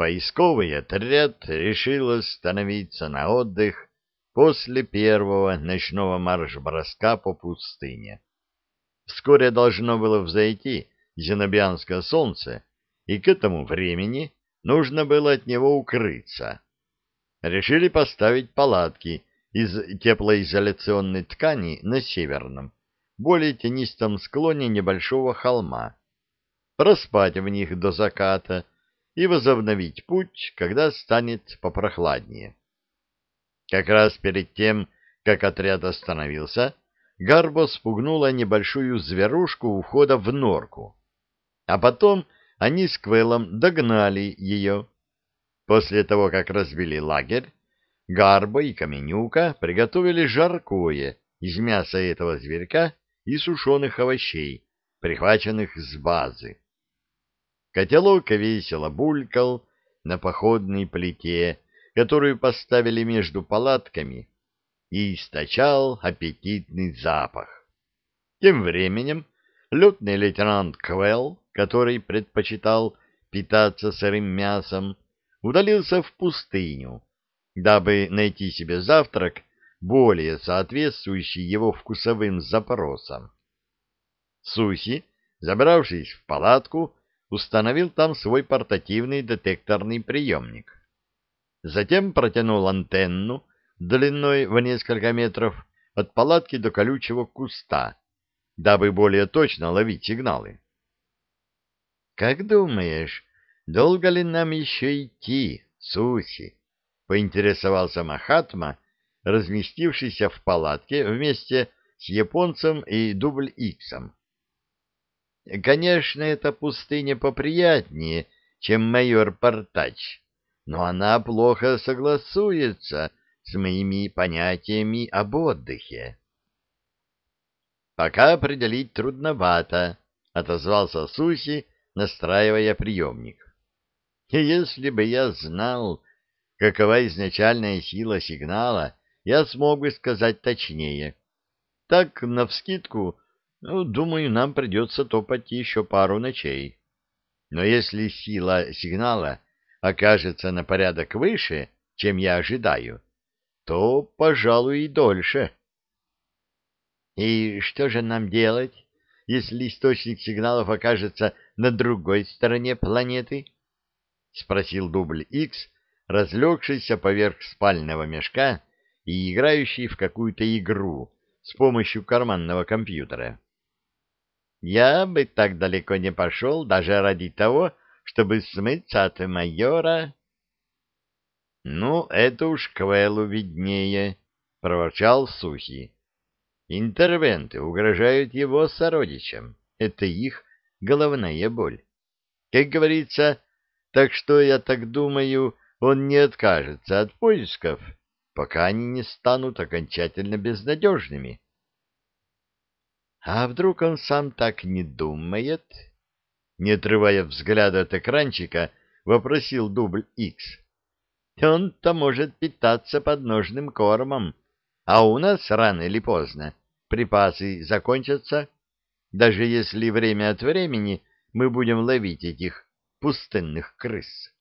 Поисковый отряд решил остановиться на отдых после первого ночного марш-броска по пустыне. Вскоре должно было взойти зенобианское солнце, и к этому времени нужно было от него укрыться. Решили поставить палатки из теплоизоляционной ткани на северном, более тенистом склоне небольшого холма, проспать в них до заката и возобновить путь, когда станет попрохладнее. Как раз перед тем, как отряд остановился, Гарбо спугнула небольшую зверушку у входа в норку. А потом они с Квеллом догнали ее. После того, как разбили лагерь, Гарбо и Каменюка приготовили жаркое из мяса этого зверька и сушеных овощей, прихваченных с базы. Котелок весело булькал на походной плите, которую поставили между палатками, и источал аппетитный запах. Тем временем летный лейтенант Квелл, который предпочитал питаться сырым мясом, удалился в пустыню, дабы найти себе завтрак, более соответствующий его вкусовым запросам. Суси, забравшись в палатку, установил там свой портативный детекторный приемник. Затем протянул антенну длиной в несколько метров от палатки до колючего куста, дабы более точно ловить сигналы. «Как думаешь, долго ли нам еще идти, Суси?» — поинтересовался Махатма, разместившийся в палатке вместе с японцем и дубль Иксом. Конечно, эта пустыня поприятнее, чем майор Портач, но она плохо согласуется с моими понятиями об отдыхе. «Пока определить трудновато», — отозвался Суси, настраивая приемник. «И если бы я знал, какова изначальная сила сигнала, я смог бы сказать точнее. Так, навскидку, ну, думаю, нам придется топать еще пару ночей. Но если сила сигнала окажется на порядок выше, чем я ожидаю, то, пожалуй, и дольше. И что же нам делать, если источник сигналов окажется на другой стороне планеты? — спросил дубль Икс, разлегшийся поверх спального мешка и играющий в какую-то игру с помощью карманного компьютера. Я бы так далеко не пошел даже ради того, чтобы смыться от майора. — Ну, это уж Квеллу виднее, — проворчал Сухи. Интервенты угрожают его сородичам. Это их головная боль. Как говорится, так что, я так думаю, он не откажется от поисков, пока они не станут окончательно безнадежными. А вдруг он сам так не думает? Не отрывая взгляда от экранчика, вопросил дубль Икс. Он-то может питаться подножным кормом, а у нас рано или поздно припасы закончатся, даже если время от времени мы будем ловить этих пустынных крыс.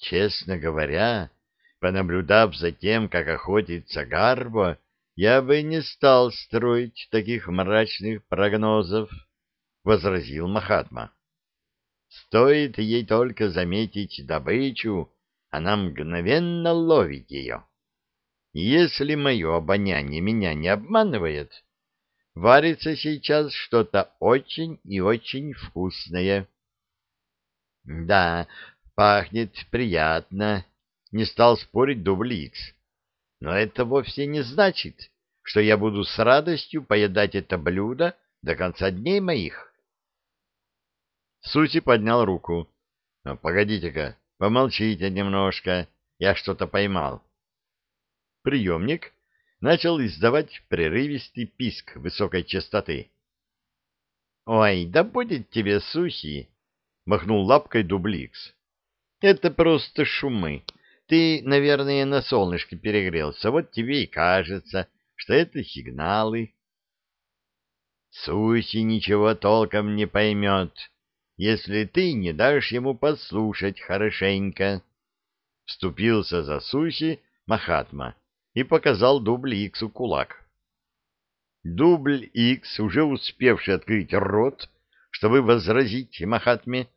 Честно говоря, понаблюдав за тем, как охотится Гарбо, я бы не стал строить таких мрачных прогнозов, — возразил Махатма. Стоит ей только заметить добычу, она мгновенно ловит ее. Если мое обоняние меня не обманывает, варится сейчас что-то очень и очень вкусное. — Да, пахнет приятно, — не стал спорить Дубликс. Но это вовсе не значит, что я буду с радостью поедать это блюдо до конца дней моих. Сути поднял руку. «Ну, «Погодите-ка, помолчите немножко, я что-то поймал». Приемник начал издавать прерывистый писк высокой частоты. «Ой, да будет тебе сухи!» — махнул лапкой Дубликс. «Это просто шумы. Ты, наверное, на солнышке перегрелся, вот тебе и кажется, что это сигналы. Суси ничего толком не поймет, если ты не дашь ему послушать хорошенько. Вступился за Суси Махатма и показал дубль Иксу кулак. Дубль Икс, уже успевший открыть рот, чтобы возразить Махатме,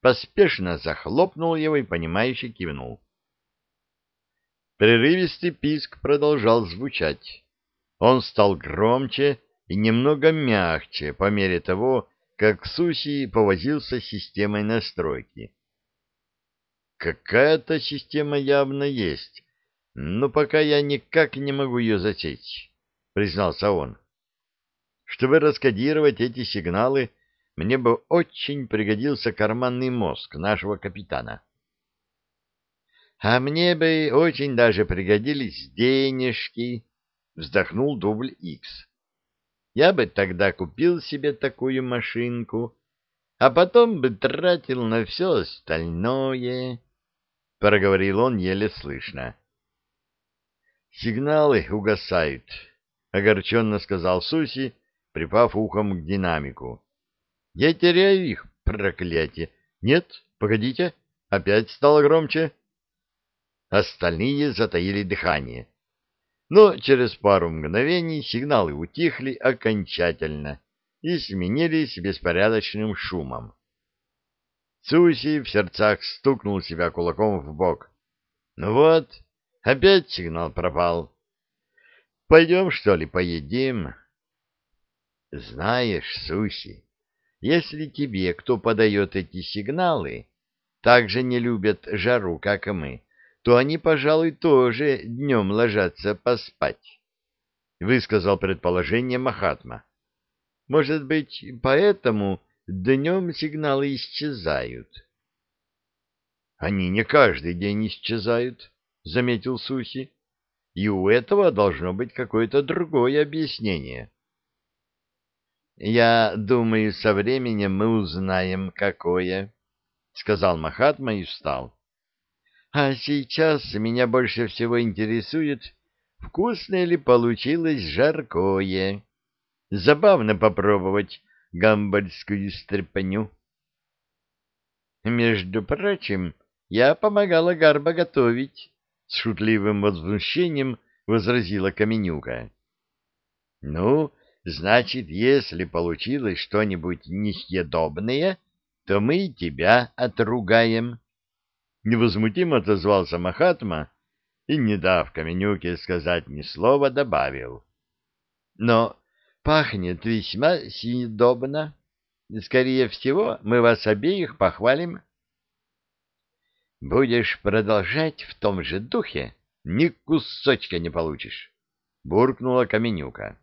поспешно захлопнул его и, понимающе кивнул. Прерывистый писк продолжал звучать. Он стал громче и немного мягче по мере того, как Суси повозился с системой настройки. Какая-то система явно есть, но пока я никак не могу ее засечь, признался он. Чтобы раскодировать эти сигналы, мне бы очень пригодился карманный мозг нашего капитана. А мне бы очень даже пригодились денежки, вздохнул дубль Икс. Я бы тогда купил себе такую машинку, а потом бы тратил на все остальное, — проговорил он еле слышно. — Сигналы угасают, — огорченно сказал Суси, припав ухом к динамику. — Я теряю их, проклятие. Нет, погодите, опять стало громче. Остальные затаили дыхание. Но через пару мгновений сигналы утихли окончательно и сменились беспорядочным шумом. Цуси в сердцах стукнул себя кулаком в бок. Ну вот, опять сигнал пропал. Пойдем, что ли, поедим? Знаешь, Суси, если тебе кто подает эти сигналы, так же не любят жару, как и мы, то они, пожалуй, тоже днем ложатся поспать, — высказал предположение Махатма. Может быть, поэтому днем сигналы исчезают. — Они не каждый день исчезают, — заметил Суси, — и у этого должно быть какое-то другое объяснение. — Я думаю, со временем мы узнаем, какое, — сказал Махатма и встал. А сейчас меня больше всего интересует, вкусное ли получилось жаркое. Забавно попробовать гамбальскую стряпню. Между прочим, я помогала Гарба готовить, — с шутливым возмущением возразила Каменюка. — Ну, значит, если получилось что-нибудь несъедобное, то мы тебя отругаем. Невозмутимо отозвался Махатма и, не дав Каменюке сказать ни слова, добавил. Но пахнет весьма съедобно. Скорее всего, мы вас обеих похвалим. Будешь продолжать в том же духе, ни кусочка не получишь, — буркнула Каменюка.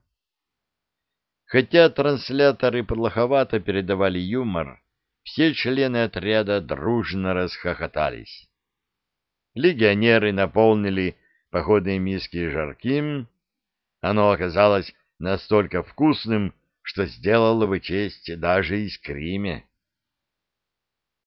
Хотя трансляторы плоховато передавали юмор, все члены отряда дружно расхохотались. Легионеры наполнили походные миски жарким. Оно оказалось настолько вкусным, что сделало бы честь даже искриме.